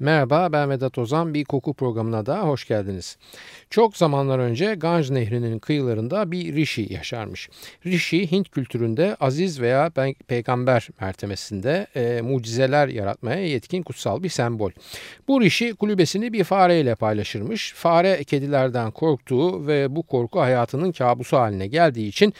Merhaba ben Vedat Ozan bir koku programına da hoş geldiniz. Çok zamanlar önce Ganj Nehri'nin kıyılarında bir Rishi yaşarmış. Rishi Hint kültüründe aziz veya peygamber mertebesinde e, mucizeler yaratmaya yetkin kutsal bir sembol. Bu Rishi kulübesini bir fareyle paylaşırmış. Fare kedilerden korktuğu ve bu korku hayatının kabusu haline geldiği için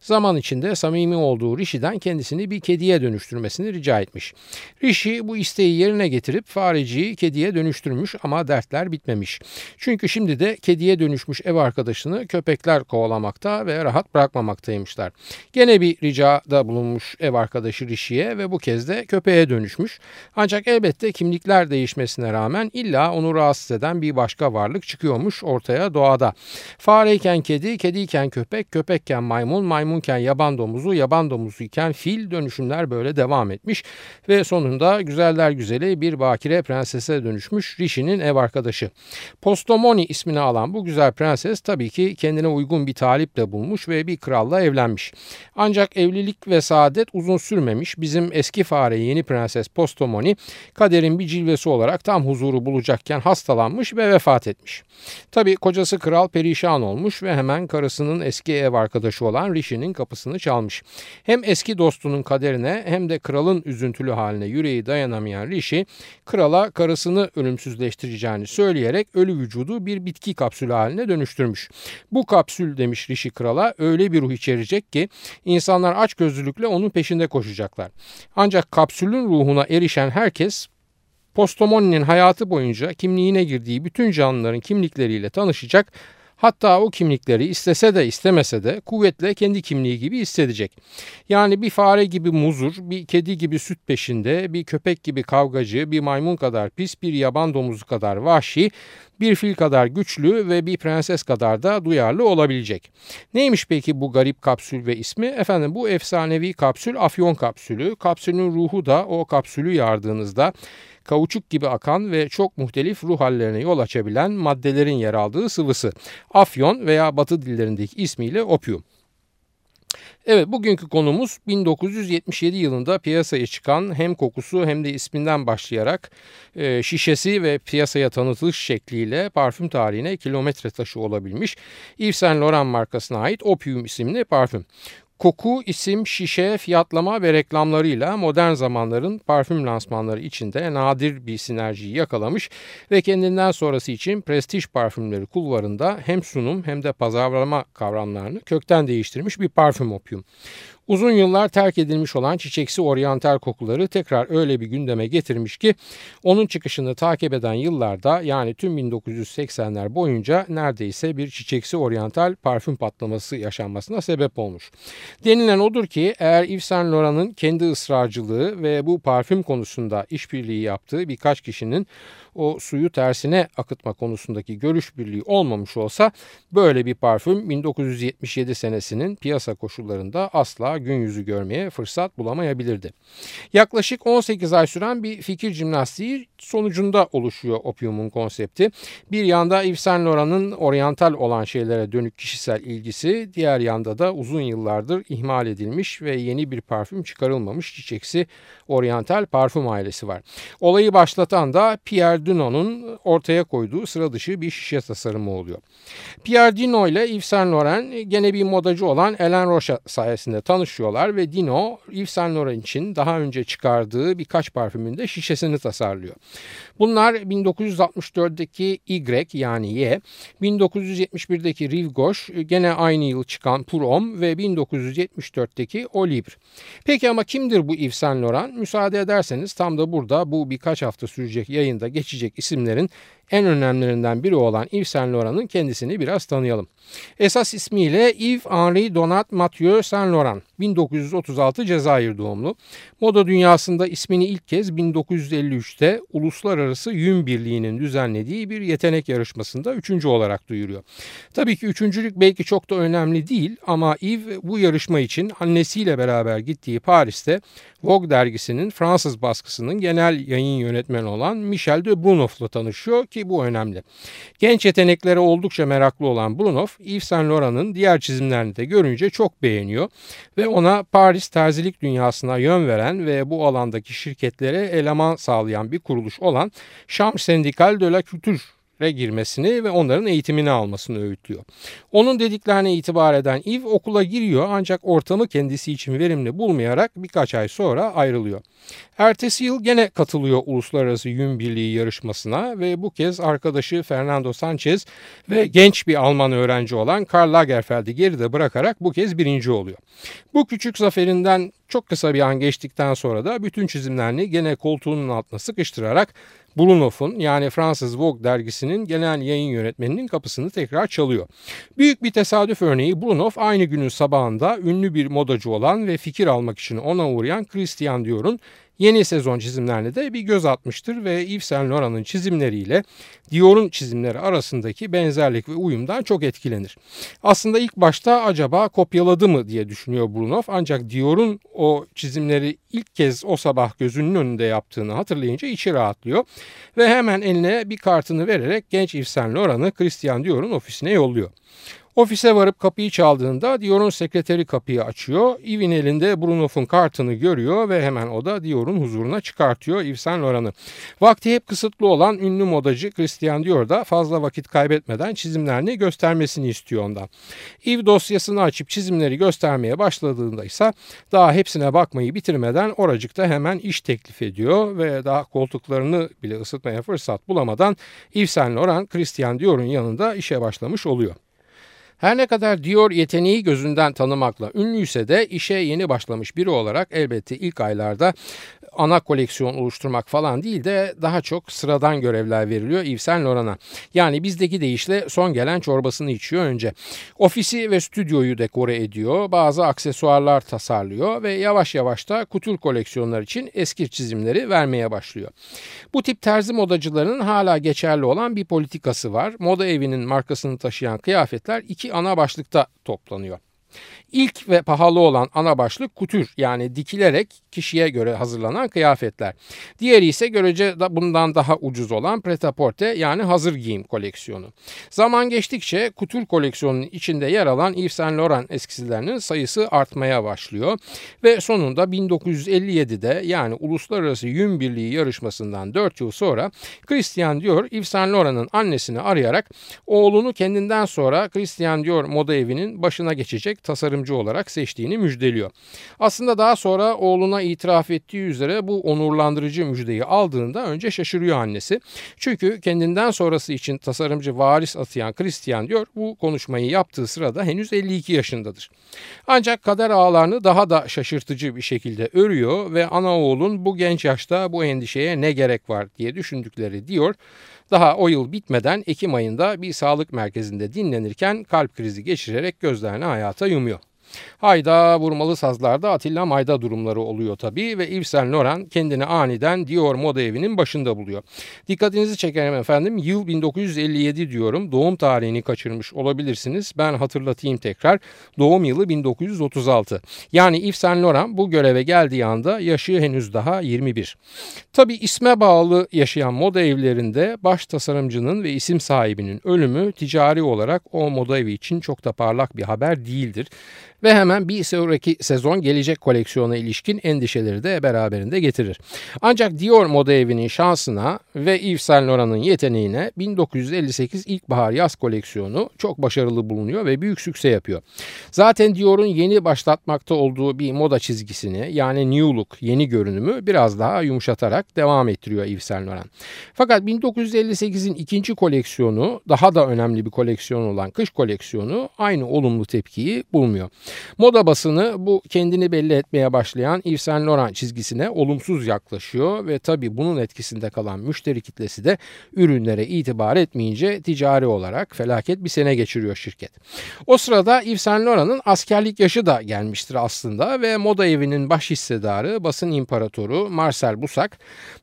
Zaman içinde samimi olduğu Rishi'den kendisini bir kediye dönüştürmesini rica etmiş. Rishi bu isteği yerine getirip fareciyi kediye dönüştürmüş ama dertler bitmemiş. Çünkü şimdi de kediye dönüşmüş ev arkadaşını köpekler kovalamakta ve rahat bırakmamaktaymışlar. Gene bir ricada bulunmuş ev arkadaşı Rishi'ye ve bu kez de köpeğe dönüşmüş. Ancak elbette kimlikler değişmesine rağmen illa onu rahatsız eden bir başka varlık çıkıyormuş ortaya doğada. Fareyken kedi, kediyken köpek, köpekken maymun, maymun maymunken yaban domuzu, yaban domuzu iken fil dönüşümler böyle devam etmiş ve sonunda güzeller güzeli bir bakire prensese dönüşmüş Rishi'nin ev arkadaşı. Postomoni ismini alan bu güzel prenses tabii ki kendine uygun bir taliple bulmuş ve bir kralla evlenmiş. Ancak evlilik ve saadet uzun sürmemiş. Bizim eski fare yeni prenses Postomoni kaderin bir cilvesi olarak tam huzuru bulacakken hastalanmış ve vefat etmiş. Tabii kocası kral perişan olmuş ve hemen karısının eski ev arkadaşı olan Rishi'nin kişinin kapısını çalmış. Hem eski dostunun kaderine hem de kralın üzüntülü haline yüreği dayanamayan Rishi krala karısını ölümsüzleştireceğini söyleyerek ölü vücudu bir bitki kapsülü haline dönüştürmüş. Bu kapsül demiş Rishi krala öyle bir ruh içerecek ki insanlar aç gözlülükle onun peşinde koşacaklar. Ancak kapsülün ruhuna erişen herkes Postomoni'nin hayatı boyunca kimliğine girdiği bütün canlıların kimlikleriyle tanışacak Hatta o kimlikleri istese de istemese de kuvvetle kendi kimliği gibi hissedecek. Yani bir fare gibi muzur, bir kedi gibi süt peşinde, bir köpek gibi kavgacı, bir maymun kadar pis, bir yaban domuzu kadar vahşi, bir fil kadar güçlü ve bir prenses kadar da duyarlı olabilecek. Neymiş peki bu garip kapsül ve ismi? Efendim bu efsanevi kapsül afyon kapsülü. Kapsülün ruhu da o kapsülü yardığınızda kauçuk gibi akan ve çok muhtelif ruh hallerine yol açabilen maddelerin yer aldığı sıvısı. Afyon veya batı dillerindeki ismiyle opium. Evet bugünkü konumuz 1977 yılında piyasaya çıkan hem kokusu hem de isminden başlayarak e, şişesi ve piyasaya tanıtılış şekliyle parfüm tarihine kilometre taşı olabilmiş Yves Saint Laurent markasına ait Opium isimli parfüm. Koku, isim, şişe, fiyatlama ve reklamlarıyla modern zamanların parfüm lansmanları içinde nadir bir sinerjiyi yakalamış ve kendinden sonrası için prestij parfümleri kulvarında hem sunum hem de pazarlama kavramlarını kökten değiştirmiş bir parfüm opyum. Uzun yıllar terk edilmiş olan çiçeksi oryantal kokuları tekrar öyle bir gündeme getirmiş ki onun çıkışını takip eden yıllarda yani tüm 1980'ler boyunca neredeyse bir çiçeksi oryantal parfüm patlaması yaşanmasına sebep olmuş. Denilen odur ki eğer Yves Saint Laurent'ın kendi ısrarcılığı ve bu parfüm konusunda işbirliği yaptığı birkaç kişinin o suyu tersine akıtma konusundaki görüş birliği olmamış olsa böyle bir parfüm 1977 senesinin piyasa koşullarında asla gün yüzü görmeye fırsat bulamayabilirdi. Yaklaşık 18 ay süren bir fikir jimnastiği sonucunda oluşuyor opiumun konsepti. Bir yanda Yves Saint Laurent'ın oryantal olan şeylere dönük kişisel ilgisi, diğer yanda da uzun yıllardır ihmal edilmiş ve yeni bir parfüm çıkarılmamış çiçeksi oryantal parfüm ailesi var. Olayı başlatan da Pierre Dunot'un ortaya koyduğu sıra dışı bir şişe tasarımı oluyor. Pierre Dino ile Yves Saint Laurent gene bir modacı olan Ellen Rocha sayesinde tanışıyorlar ve Dino Yves Saint Laurent için daha önce çıkardığı birkaç parfümünde şişesini tasarlıyor. Bunlar 1964'deki Y yani Y, 1971'deki Rive gene aynı yıl çıkan Pour Homme ve 1974'teki Olibre. Peki ama kimdir bu Yves Saint Laurent? Müsaade ederseniz tam da burada bu birkaç hafta sürecek yayında geçecek isimlerin en önemlilerinden biri olan Yves Saint Laurent'ın kendisini biraz tanıyalım. Esas ismiyle Yves Henri Donat Mathieu Saint Laurent. 1936 Cezayir doğumlu. Moda dünyasında ismini ilk kez 1953'te Uluslararası Yün Birliği'nin düzenlediği bir yetenek yarışmasında üçüncü olarak duyuruyor. Tabii ki üçüncülük belki çok da önemli değil ama Yves bu yarışma için annesiyle beraber gittiği Paris'te Vogue dergisinin Fransız baskısının genel yayın yönetmeni olan Michel de Brunoff'la tanışıyor ki bu önemli. Genç yeteneklere oldukça meraklı olan Brunoff, Yves Saint Laurent'ın diğer çizimlerini de görünce çok beğeniyor ve ona Paris terzilik dünyasına yön veren ve bu alandaki şirketlere eleman sağlayan bir kuruluş olan Chambre Syndicale de la Culture girmesini ve onların eğitimini almasını öğütlüyor. Onun dediklerine itibar eden Eve okula giriyor ancak ortamı kendisi için verimli bulmayarak birkaç ay sonra ayrılıyor. Ertesi yıl gene katılıyor Uluslararası Yün Birliği yarışmasına ve bu kez arkadaşı Fernando Sanchez ve genç bir Alman öğrenci olan Karl Lagerfeld'i geride bırakarak bu kez birinci oluyor. Bu küçük zaferinden çok kısa bir an geçtikten sonra da bütün çizimlerini gene koltuğunun altına sıkıştırarak Bulunov'un yani Fransız Vogue dergisinin genel yayın yönetmeninin kapısını tekrar çalıyor. Büyük bir tesadüf örneği Bulunov aynı günün sabahında ünlü bir modacı olan ve fikir almak için ona uğrayan Christian Dior'un Yeni sezon çizimlerine de bir göz atmıştır ve Yves Saint Laurent'ın çizimleriyle Dior'un çizimleri arasındaki benzerlik ve uyumdan çok etkilenir. Aslında ilk başta acaba kopyaladı mı diye düşünüyor Brunov ancak Dior'un o çizimleri ilk kez o sabah gözünün önünde yaptığını hatırlayınca içi rahatlıyor ve hemen eline bir kartını vererek genç Yves Saint Laurent'ı Christian Dior'un ofisine yolluyor. Ofise varıp kapıyı çaldığında Dior'un sekreteri kapıyı açıyor. Yves'in elinde Brunoff'un kartını görüyor ve hemen o da Dior'un huzuruna çıkartıyor Yves Saint Laurent'ı. Vakti hep kısıtlı olan ünlü modacı Christian Dior da fazla vakit kaybetmeden çizimlerini göstermesini istiyor ondan. Yves dosyasını açıp çizimleri göstermeye başladığında ise daha hepsine bakmayı bitirmeden oracıkta hemen iş teklif ediyor ve daha koltuklarını bile ısıtmaya fırsat bulamadan Yves Saint Laurent Christian Dior'un yanında işe başlamış oluyor. Her ne kadar Dior yeteneği gözünden tanımakla ünlüyse de işe yeni başlamış biri olarak elbette ilk aylarda ana koleksiyon oluşturmak falan değil de daha çok sıradan görevler veriliyor Yves Saint Laurent'a. Yani bizdeki deyişle son gelen çorbasını içiyor önce. Ofisi ve stüdyoyu dekore ediyor, bazı aksesuarlar tasarlıyor ve yavaş yavaş da kutur koleksiyonlar için eski çizimleri vermeye başlıyor. Bu tip terzi modacılarının hala geçerli olan bir politikası var. Moda evinin markasını taşıyan kıyafetler iki ana başlıkta toplanıyor. İlk ve pahalı olan ana başlık kutür yani dikilerek kişiye göre hazırlanan kıyafetler. Diğeri ise görece bundan daha ucuz olan pretaporte yani hazır giyim koleksiyonu. Zaman geçtikçe kutur koleksiyonunun içinde yer alan Yves Saint Laurent eskizlerinin sayısı artmaya başlıyor ve sonunda 1957'de yani Uluslararası Yün Birliği yarışmasından 4 yıl sonra Christian Dior Yves Saint Laurent'ın annesini arayarak oğlunu kendinden sonra Christian Dior moda evinin başına geçecek tasarımcı olarak seçtiğini müjdeliyor. Aslında daha sonra oğluna itiraf ettiği üzere bu onurlandırıcı müjdeyi aldığında önce şaşırıyor annesi. Çünkü kendinden sonrası için tasarımcı varis atayan Christian diyor bu konuşmayı yaptığı sırada henüz 52 yaşındadır. Ancak kader ağlarını daha da şaşırtıcı bir şekilde örüyor ve ana oğlun bu genç yaşta bu endişeye ne gerek var diye düşündükleri diyor. Daha o yıl bitmeden Ekim ayında bir sağlık merkezinde dinlenirken kalp krizi geçirerek gözlerini hayata 听见没有 Hayda vurmalı sazlarda Atilla Mayda durumları oluyor tabii ve Yves Saint Laurent kendini aniden Dior moda evinin başında buluyor. Dikkatinizi çekerim efendim yıl 1957 diyorum doğum tarihini kaçırmış olabilirsiniz. Ben hatırlatayım tekrar doğum yılı 1936. Yani Yves Saint Laurent bu göreve geldiği anda yaşı henüz daha 21. Tabi isme bağlı yaşayan moda evlerinde baş tasarımcının ve isim sahibinin ölümü ticari olarak o moda evi için çok da parlak bir haber değildir. Ve hemen bir sonraki sezon gelecek koleksiyona ilişkin endişeleri de beraberinde getirir. Ancak Dior moda evinin şansına ve Yves Saint Laurent'ın yeteneğine 1958 ilkbahar yaz koleksiyonu çok başarılı bulunuyor ve büyük sükse yapıyor. Zaten Dior'un yeni başlatmakta olduğu bir moda çizgisini yani New Look yeni görünümü biraz daha yumuşatarak devam ettiriyor Yves Saint Laurent. Fakat 1958'in ikinci koleksiyonu daha da önemli bir koleksiyon olan kış koleksiyonu aynı olumlu tepkiyi bulmuyor. Moda basını bu kendini belli etmeye başlayan Yves Saint Laurent çizgisine olumsuz yaklaşıyor ve tabi bunun etkisinde kalan müşteri kitlesi de ürünlere itibar etmeyince ticari olarak felaket bir sene geçiriyor şirket. O sırada Yves Saint Laurent'ın askerlik yaşı da gelmiştir aslında ve moda evinin baş hissedarı basın imparatoru Marcel Busak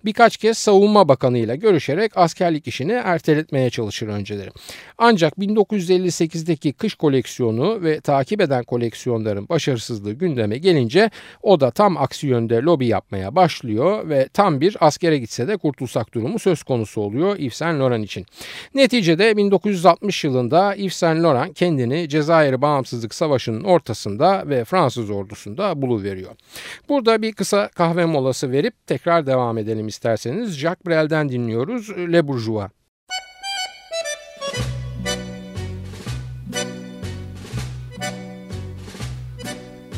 birkaç kez savunma bakanı ile görüşerek askerlik işini erteletmeye çalışır önceleri. Ancak 1958'deki kış koleksiyonu ve takip eden koleksiyonların başarısızlığı gündeme gelince o da tam aksi yönde lobi yapmaya başlıyor ve tam bir askere gitse de kurtulsak durumu söz konusu oluyor Yves Saint Laurent için. Neticede 1960 yılında Yves Saint Laurent kendini Cezayir Bağımsızlık Savaşı'nın ortasında ve Fransız ordusunda buluveriyor. Burada bir kısa kahve molası verip tekrar devam edelim isterseniz. Jacques Brel'den dinliyoruz Le Bourgeois.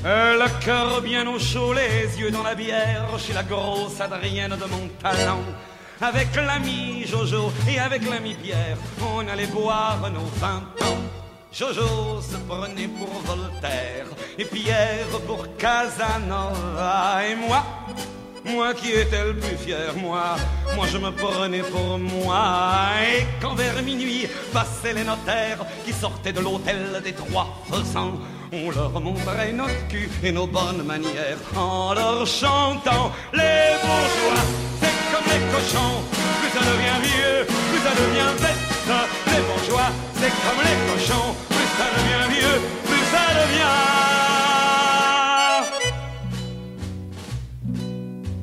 Le cœur bien au chaud, les yeux dans la bière, chez la grosse Adrienne de mon talent. Avec l'ami Jojo et avec l'ami Pierre, on allait boire nos vingt ans. Jojo se prenait pour Voltaire et Pierre pour Casanova et moi. Moi qui étais le plus fier, moi, moi je me prenais pour moi. Et quand vers minuit passaient les notaires qui sortaient de l'hôtel des trois faisans, on leur montrait notre cul et nos bonnes manières en leur chantant les bourgeois. C'est comme les cochons, plus ça devient vieux, plus ça devient bête. Les bourgeois, c'est comme les cochons, plus ça devient vieux, plus ça devient.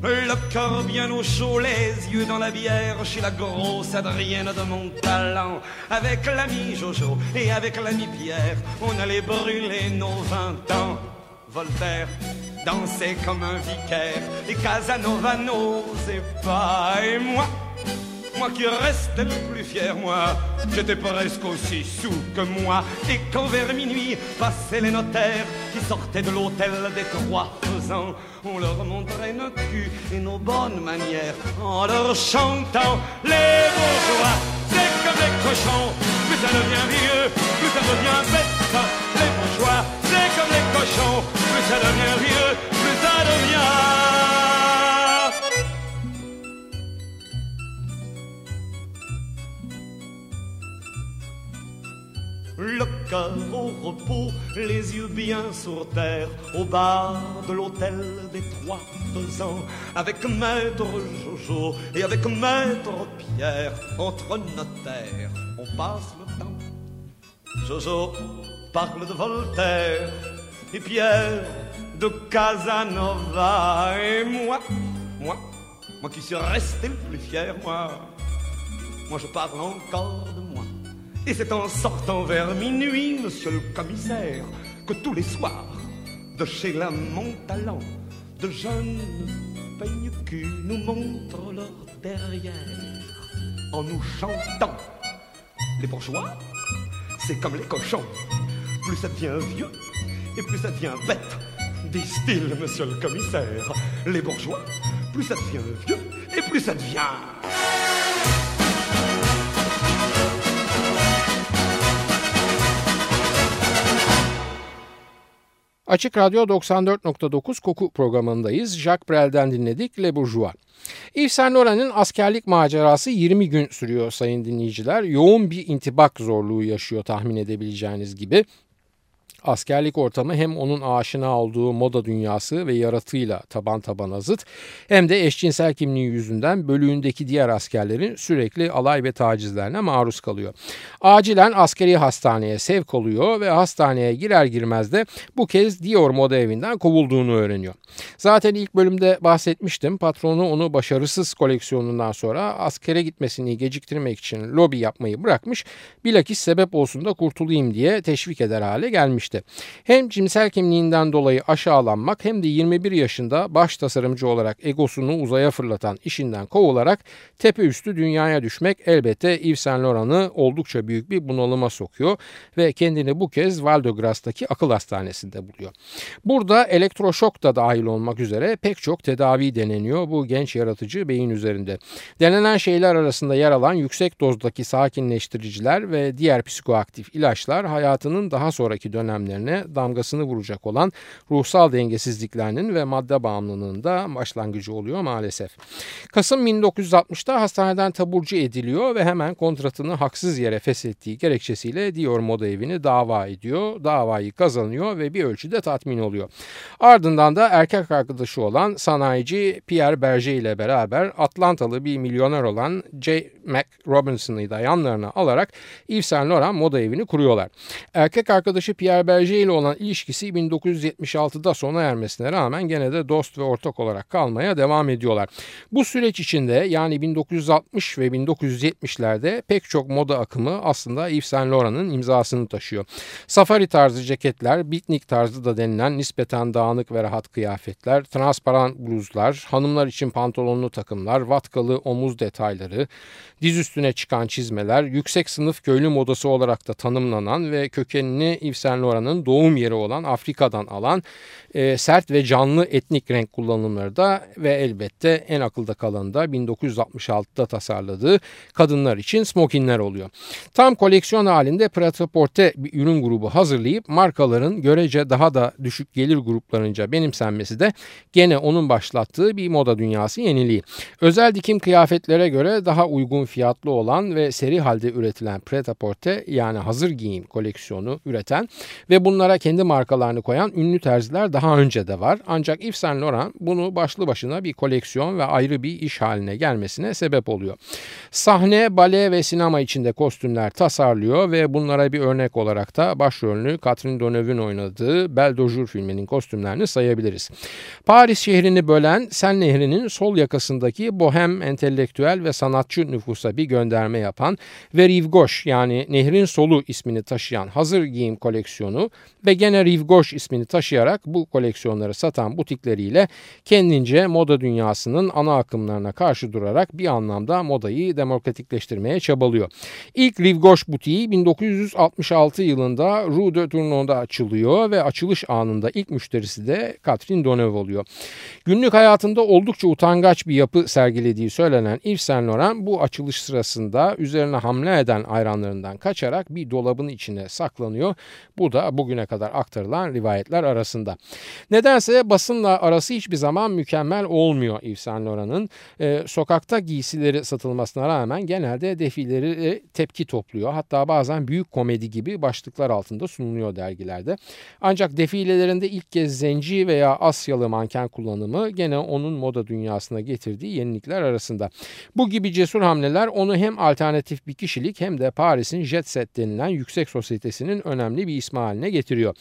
Le cœur bien au chaud, les yeux dans la bière, chez la grosse Adrienne de mon talent. Avec l'ami Jojo et avec l'ami Pierre, on allait brûler nos vingt ans. Voltaire dansait comme un vicaire et Casanova n'osait pas. Et moi, moi qui restais le plus fier, moi, j'étais presque aussi sous que moi. Et quand vers minuit passaient les notaires qui sortaient de l'hôtel des trois on leur montrait notre cul et nos bonnes manières en leur chantant les bourgeois. C'est comme les cochons, plus ça devient vieux, plus ça devient bête. Les bourgeois, c'est comme les cochons, plus ça devient vieux, plus ça devient. Le cœur au repos, les yeux bien sur terre, au bar de l'hôtel des trois ans, avec maître Jojo et avec maître Pierre, entre notaires, on passe le temps. Jojo parle de Voltaire et Pierre de Casanova et moi, moi, moi qui suis resté le plus fier, moi, moi je parle encore de moi. Et c'est en sortant vers minuit, monsieur le commissaire, que tous les soirs, de chez la Montalent, de jeunes peignes nous montrent leur derrière en nous chantant. Les bourgeois, c'est comme les cochons. Plus ça devient vieux et plus ça devient bête, disent-ils, monsieur le commissaire. Les bourgeois, plus ça devient vieux et plus ça devient. Açık Radyo 94.9 Koku programındayız. Jacques Brel'den dinledik Le Bourgeois. Yves Saint Laurent'ın askerlik macerası 20 gün sürüyor sayın dinleyiciler. Yoğun bir intibak zorluğu yaşıyor tahmin edebileceğiniz gibi. Askerlik ortamı hem onun aşina olduğu moda dünyası ve yaratığıyla taban tabana zıt hem de eşcinsel kimliği yüzünden bölüğündeki diğer askerlerin sürekli alay ve tacizlerine maruz kalıyor. Acilen askeri hastaneye sevk oluyor ve hastaneye girer girmez de bu kez Dior moda evinden kovulduğunu öğreniyor. Zaten ilk bölümde bahsetmiştim. Patronu onu başarısız koleksiyonundan sonra askere gitmesini geciktirmek için lobi yapmayı bırakmış. Bilakis sebep olsun da kurtulayım diye teşvik eder hale gelmişti. Hem cinsel kimliğinden dolayı aşağılanmak hem de 21 yaşında baş tasarımcı olarak egosunu uzaya fırlatan işinden kovularak tepe üstü dünyaya düşmek elbette Yves Saint Laurent'ı oldukça büyük bir bunalıma sokuyor ve kendini bu kez Val de Grâce'daki akıl hastanesinde buluyor. Burada elektroşok da dahil olmak üzere pek çok tedavi deneniyor bu genç yaratıcı beyin üzerinde. Denenen şeyler arasında yer alan yüksek dozdaki sakinleştiriciler ve diğer psikoaktif ilaçlar hayatının daha sonraki dönemlerinde dönemlerine damgasını vuracak olan ruhsal dengesizliklerinin ve madde bağımlılığının da başlangıcı oluyor maalesef. Kasım 1960'da hastaneden taburcu ediliyor ve hemen kontratını haksız yere feshettiği gerekçesiyle Dior Moda Evi'ni dava ediyor. Davayı kazanıyor ve bir ölçüde tatmin oluyor. Ardından da erkek arkadaşı olan sanayici Pierre Berger ile beraber Atlantalı bir milyoner olan J. Mac Robinson'ı da yanlarına alarak Yves Saint Laurent moda evini kuruyorlar. Erkek arkadaşı Pierre Berger ile olan ilişkisi 1976'da sona ermesine rağmen gene de dost ve ortak olarak kalmaya devam ediyorlar. Bu süreç içinde yani 1960 ve 1970'lerde pek çok moda akımı aslında Yves Saint Laurent'ın imzasını taşıyor. Safari tarzı ceketler, bitnik tarzı da denilen nispeten dağınık ve rahat kıyafetler, transparan bluzlar, hanımlar için pantolonlu takımlar, vatkalı omuz detayları, diz üstüne çıkan çizmeler, yüksek sınıf köylü modası olarak da tanımlanan ve kökenini Yves Saint Laurent'ın doğum yeri olan Afrika'dan alan e, sert ve canlı etnik renk kullanımları da ve elbette en akılda kalanı da 1966'da tasarladığı kadınlar için smokinler oluyor. Tam koleksiyon halinde Prêt-à-Porter bir ürün grubu hazırlayıp markaların görece daha da düşük gelir gruplarınca benimsenmesi de gene onun başlattığı bir moda dünyası yeniliği. Özel dikim kıyafetlere göre daha uygun fiyatlı olan ve seri halde üretilen Prêt-à-Porter yani hazır giyim koleksiyonu üreten ve bunlara kendi markalarını koyan ünlü terziler daha önce de var. Ancak Yves Saint Laurent bunu başlı başına bir koleksiyon ve ayrı bir iş haline gelmesine sebep oluyor. Sahne, bale ve sinema içinde kostümler tasarlıyor ve bunlara bir örnek olarak da başrolünü Catherine Deneuve'ün oynadığı Belle de filminin kostümlerini sayabiliriz. Paris şehrini bölen Sen Nehri'nin sol yakasındaki bohem, entelektüel ve sanatçı nüfusa bir gönderme yapan ve Rive Gauche yani Nehrin Solu ismini taşıyan hazır giyim koleksiyonu ve gene Rive ismini taşıyarak bu koleksiyonları satan butikleriyle kendince moda dünyasının ana akımlarına karşı durarak bir anlamda modayı demokratikleştirmeye çabalıyor. İlk Rive butiği 1966 yılında Rue de Tournon'da açılıyor ve açılış anında ilk müşterisi de Catherine Deneuve oluyor. Günlük hayatında oldukça utangaç bir yapı sergilediği söylenen Yves Saint Laurent bu açılış sırasında üzerine hamle eden ayranlarından kaçarak bir dolabın içine saklanıyor. Bu da bugüne kadar aktarılan rivayetler arasında. Nedense basınla arası hiçbir zaman mükemmel olmuyor Yves Saint Laurent'ın. E, sokakta giysileri satılmasına rağmen genelde defileri tepki topluyor. Hatta bazen büyük komedi gibi başlıklar altında sunuluyor dergilerde. Ancak defilelerinde ilk kez zenci veya Asyalı manken kullanımı gene onun moda dünyasına getirdiği yenilikler arasında. Bu gibi cesur hamleler onu hem alternatif bir kişilik hem de Paris'in jet set denilen yüksek sosyetesinin önemli bir ismi haline getiriyor.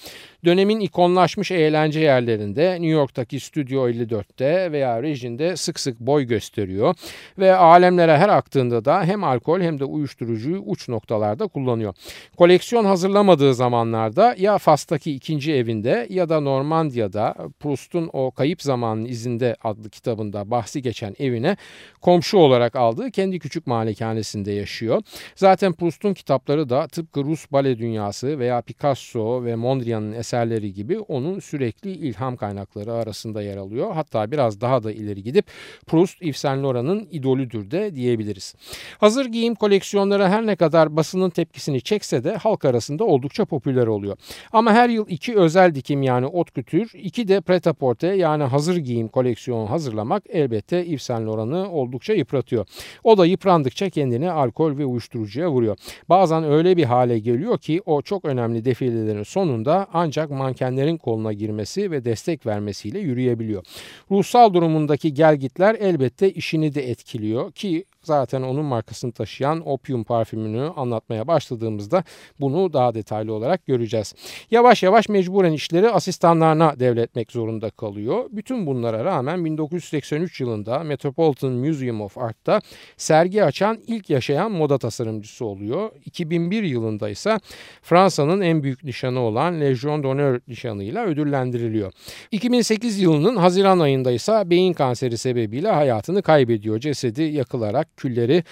Dönemin ikonlaşmış eğlence yerlerinde New York'taki Studio 54'te veya Regin'de sık sık boy gösteriyor ve alemlere her aktığında da hem alkol hem de uyuşturucuyu uç noktalarda kullanıyor. Koleksiyon hazırlamadığı zamanlarda ya Fas'taki ikinci evinde ya da Normandiya'da Proust'un o Kayıp Zamanın izinde adlı kitabında bahsi geçen evine komşu olarak aldığı kendi küçük malikanesinde yaşıyor. Zaten Proust'un kitapları da tıpkı Rus bale dünyası veya Picasso ve Mondrian'ın eserleri gibi onun sürekli ilham kaynakları arasında yer alıyor. Hatta biraz daha da ileri gidip Proust Yves Saint Laurent'ın idolüdür de diyebiliriz. Hazır giyim koleksiyonları her ne kadar basının tepkisini çekse de halk arasında oldukça popüler oluyor. Ama her yıl iki özel dikim yani haute couture, iki de pret-à-porter yani hazır giyim koleksiyonu hazırlamak elbette Yves Saint Laurent'ı oldukça yıpratıyor. O da yıprandıkça kendini alkol ve uyuşturucuya vuruyor. Bazen öyle bir hale geliyor ki o çok önemli defilelerin sonunda ancak mankenlerin koluna girmesi ve destek vermesiyle yürüyebiliyor. Ruhsal durumundaki gelgitler elbette işini de etkiliyor ki zaten onun markasını taşıyan Opium parfümünü anlatmaya başladığımızda bunu daha detaylı olarak göreceğiz. Yavaş yavaş mecburen işleri asistanlarına devretmek zorunda kalıyor. Bütün bunlara rağmen 1983 yılında Metropolitan Museum of Art'ta sergi açan ilk yaşayan moda tasarımcısı oluyor. 2001 yılında ise Fransa'nın en büyük nişanı olan Legion d'Honneur nişanıyla ödüllendiriliyor. 2008 yılının Haziran ayında ise beyin kanseri sebebiyle hayatını kaybediyor. Cesedi yakılarak külleri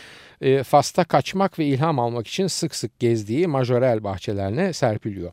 e, Fas'ta kaçmak ve ilham almak için sık sık gezdiği majorel bahçelerine serpiliyor.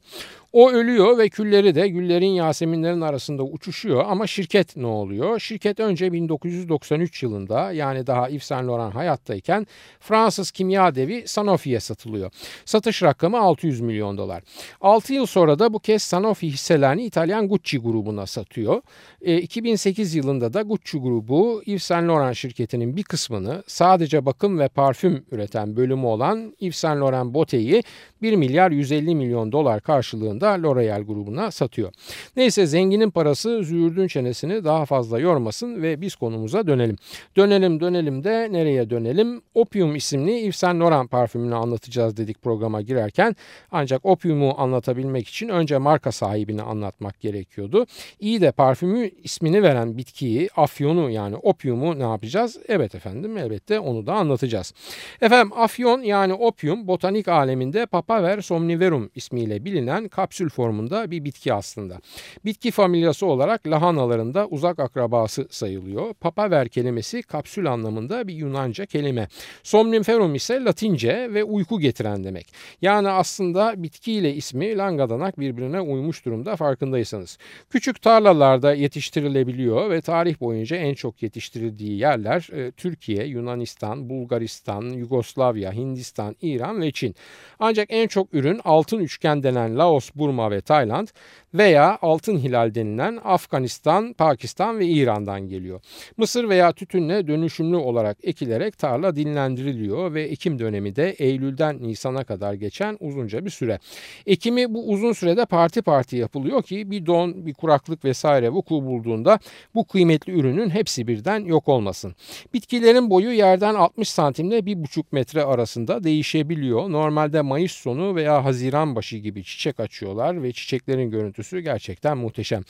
O ölüyor ve külleri de güllerin yaseminlerin arasında uçuşuyor ama şirket ne oluyor? Şirket önce 1993 yılında yani daha Yves Saint Laurent hayattayken Fransız kimya devi Sanofi'ye satılıyor. Satış rakamı 600 milyon dolar. 6 yıl sonra da bu kez Sanofi hisselerini İtalyan Gucci grubuna satıyor. E, 2008 yılında da Gucci grubu Yves Saint Laurent şirketinin bir kısmını sadece bakım ve parfüm üreten bölümü olan Yves Saint Laurent Bote'yi 1 milyar 150 milyon dolar karşılığında L'Oreal grubuna satıyor. Neyse zenginin parası züğürdün çenesini daha fazla yormasın ve biz konumuza dönelim. Dönelim dönelim de nereye dönelim? Opium isimli Yves Saint Laurent parfümünü anlatacağız dedik programa girerken. Ancak opiumu anlatabilmek için önce marka sahibini anlatmak gerekiyordu. İyi de parfümü ismini veren bitkiyi, afyonu yani opiumu ne yapacağız? Evet efendim elbette onu da anlatacağız. Efendim afyon yani opium botanik aleminde Papaver somniverum ismiyle bilinen kapsül formunda bir bitki aslında. Bitki familyası olarak lahanalarında uzak akrabası sayılıyor. Papaver kelimesi kapsül anlamında bir Yunanca kelime. Somniferum ise Latince ve uyku getiren demek. Yani aslında bitkiyle ismi langadanak birbirine uymuş durumda farkındaysanız. Küçük tarlalarda yetiştirilebiliyor ve tarih boyunca en çok yetiştirildiği yerler e, Türkiye, Yunanistan, Bulgaristan, Yugoslavya, Hindistan, İran ve Çin. Ancak en çok ürün altın üçgen denen Laos, Burma ve Tayland veya altın hilal denilen Afganistan, Pakistan ve İran'dan geliyor. Mısır veya tütünle dönüşümlü olarak ekilerek tarla dinlendiriliyor ve ekim dönemi de Eylül'den Nisan'a kadar geçen uzunca bir süre. Ekimi bu uzun sürede parti parti yapılıyor ki bir don, bir kuraklık vesaire vuku bulduğunda bu kıymetli ürünün hepsi birden yok olmasın. Bitkilerin boyu yerden 60 santimle 1,5 metre arasında değişebiliyor. Normalde Mayıs sonu veya Haziran başı gibi çiçek açıyorlar ve çiçeklerin görüntüsü gerçekten muhteşem.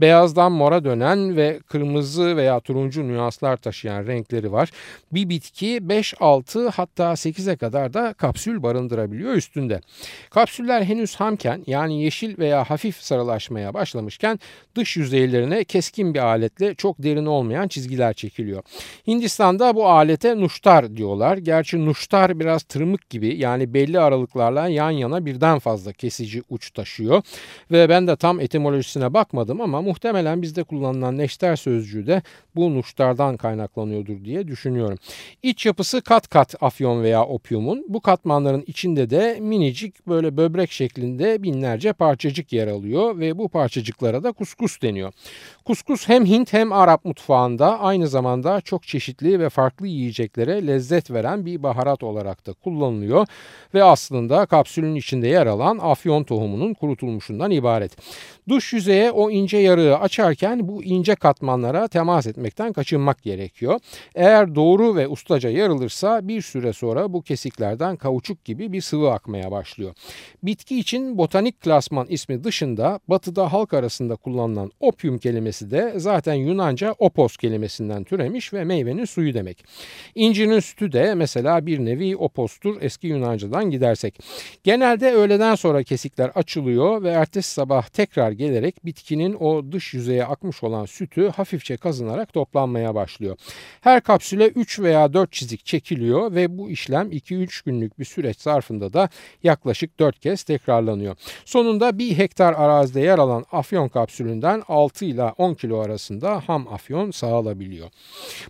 Beyazdan mora dönen ve kırmızı veya turuncu nüanslar taşıyan renkleri var. Bir bitki 5, 6 hatta 8'e kadar da kapsül barındırabiliyor üstünde. Kapsüller henüz hamken yani yeşil veya hafif sarılaşmaya başlamışken dış yüzeylerine keskin bir aletle çok derin olmayan çizgiler çekiliyor. Hindistan'da bu alete nuştar diyorlar. Gerçi nuştar biraz tırmık gibi yani belli aralıklarla yan yana birden fazla kesici uç taşıyor. Ve ben de tam etimolojisine bakmadım ama muhtemelen bizde kullanılan neşter sözcüğü de bu nuştardan kaynaklanıyordur diye düşünüyorum. İç yapısı kat kat afyon veya opiumun. Bu katmanların içinde de minicik böyle böbrek şeklinde binlerce parçacık yer alıyor ve bu parçacıklara da kuskus deniyor. Kuskus hem Hint hem Arap mutfağında aynı zamanda çok çeşitli ve farklı yiyeceklere lezzet veren bir baharat olarak da kullanılıyor ve aslında kapsülün içinde yer alan afyon tohumunun kurutulmuşundan ibaret. Duş yüzeye o ince yarığı açarken bu ince katmanlara temas etmekten kaçınmak gerekiyor. Eğer doğru ve ustaca yarılırsa bir süre sonra bu kesiklerden kauçuk gibi bir sıvı akmaya başlıyor. Bitki için botanik klasman ismi dışında batıda halk arasında kullanılan opium kelimesi de zaten Yunanca opos kelimesinden türemiş ve meyvenin suyu demek. İncinin sütü de mesela bir nevi opostur eski Yunancadan gidersek. Genelde öğleden sonra kesikler açılıyor ve ertesi sabah tekrar gelerek bitkinin o dış yüzeye akmış olan sütü hafifçe kazınarak toplanmaya başlıyor. Her kapsüle 3 veya 4 çizik çekiliyor ve bu işlem 2-3 günlük bir süreç zarfında da yaklaşık 4 kez tekrarlanıyor. Sonunda bir hektar arazide yer alan afyon kapsülünden 6 ile 10 kilo arasında ham afyon sağılabiliyor.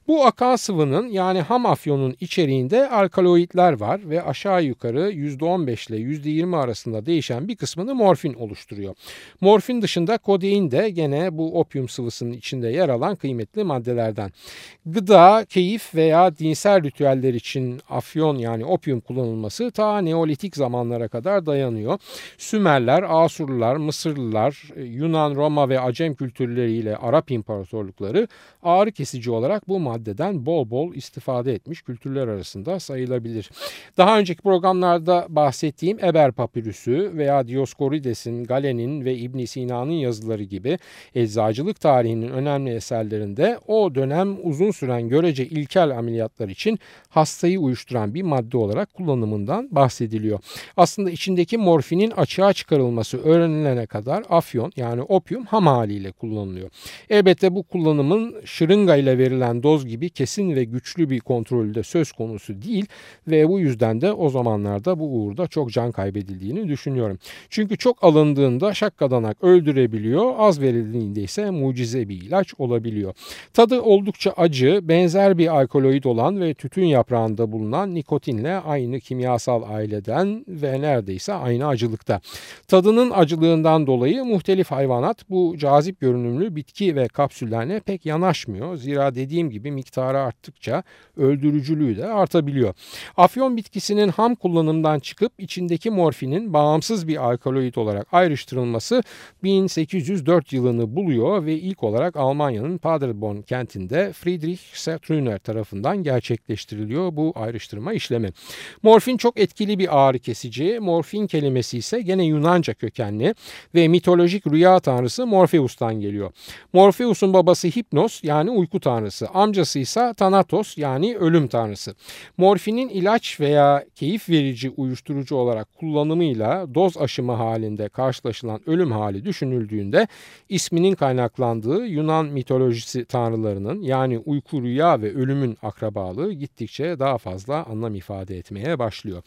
Bu akan sıvının yani ham afyonun içeriğinde alkaloidler var ve aşağı yukarı %15 ile %20 arasında değişen bir kısmını morfin oluşturuyor. Morfin dışında kodein de gene bu opium sıvısının içinde yer alan kıymetli maddelerden. Gıda, keyif veya dinsel ritüeller için afyon yani opium kullanılması ta Neolitik zamanlara kadar dayanıyor. Sümerler, Asurlular, Mısırlılar, Yunan, Roma ve Acem kültürleriyle Arap imparatorlukları ağrı kesici olarak bu maddeden bol bol istifade etmiş kültürler arasında sayılabilir. Daha önceki programlarda bahsettiğim Eber papirüsü veya Dioscorides'in, Galen'in ve İbn Sina'nın yazıları gibi eczacılık tarihinin önemli eserlerinde o dönem uzun süren görece ilkel ameliyatlar için hastayı uyuşturan bir madde olarak kullanımından bahsediliyor. Aslında içindeki morfinin açığa çıkarılması öğrenilene kadar afyon yani opium ham haliyle kullanılıyor. Elbette bu kullanımın şırınga ile verilen doz gibi kesin ve güçlü bir kontrolü söz konusu değil ve bu yüzden de o zamanlarda bu uğurda çok can kaybedildiğini düşünüyorum. Çünkü çok alındığında şakkadanak öldürebiliyor. Az verildiğinde ise mucize bir ilaç olabiliyor. Tadı oldukça acı, benzer bir alkaloid olan ve tütün yaprağında bulunan nikotinle aynı kimyasal aileden ve neredeyse aynı acılıkta. Tadının acılığından dolayı muhtelif hayvanat bu cazip görünümlü bitki ve kapsüllerine pek yanaşmıyor. Zira dediğim gibi miktarı arttıkça öldürücülüğü de artabiliyor. Afyon bitkisinin ham kullanımdan çıkıp içindeki morfinin bağımsız bir alkaloid olarak ayrıştırılması 1804 yılını buluyor ve ilk olarak Almanya'nın Paderborn kentinde Friedrich Sertrüner tarafından gerçekleştiriliyor bu ayrıştırma işlemi. Morfin çok etkili bir ağrı kesici. Morfin kelimesi ise gene Yunanca kökenli ve mitolojik rüya tanrısı Morpheus'tan geliyor. Morpheus'un babası Hipnos yani uyku tanrısı. Amcası ise Thanatos yani ölüm tanrısı. Morfinin ilaç veya keyif verici uyuşturucu olarak kullanımıyla doz aşımı halinde karşılaşılan ölüm hali düşünüldüğünde isminin kaynaklandığı Yunan mitolojisi tanrılarının yani uyku, rüya ve ölümün akrabalığı gittikçe daha fazla anlam ifade etmeye başlıyor.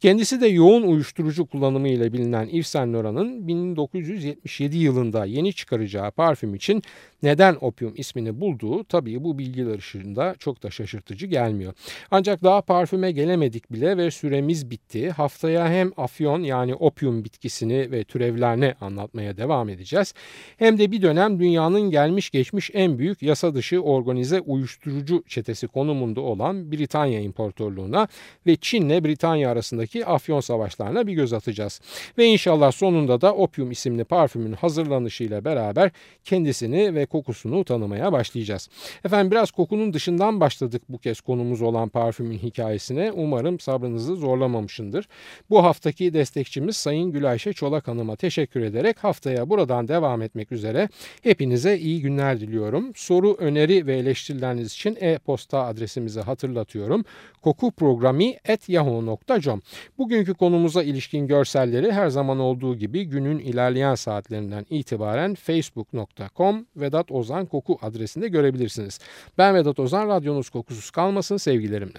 Kendisi de yoğun uyuşturucu kullanımı ile bilinen Yves Saint Laurent'ın 1977 yılında yeni çıkaracağı parfüm için neden opium ismini bulduğu tabii bu bilgiler ışığında çok da şaşırtıcı gelmiyor. Ancak daha parfüme gelemedik bile ve süremiz bitti. Haftaya hem afyon yani opium bitkisini ve türevlerini anlatmaya devam edeceğiz. Hem de bir dönem dünyanın gelmiş geçmiş en büyük yasa dışı organize uyuşturucu çetesi konumunda olan Britanya İmparatorluğu'na ve Çin'le Britanya arasındaki afyon savaşlarına bir göz atacağız. Ve inşallah sonunda da opium isimli parfümün hazırlanışıyla beraber kendisini ve kokusunu tanımaya başlayacağız. Efendim biraz kokunun dışından başladık bu kez konumuz olan parfümün hikayesine. Umarım sabrınızı zorlamamışındır. Bu haftaki destekçimiz Sayın Gülayşe Çolak Hanım'a teşekkür ederek haftaya buradan devam etmek üzere hepinize iyi günler diliyorum. Soru, öneri ve eleştirileriniz için e-posta adresimizi hatırlatıyorum. kokuprogrami.yahoo.com Bugünkü konumuza ilişkin görselleri her zaman olduğu gibi günün ilerleyen saatlerinden itibaren facebook.com Vedat Ozan Koku adresinde görebilirsiniz. Ben Vedat Ozan, radyonuz kokusuz kalmasın sevgilerimle.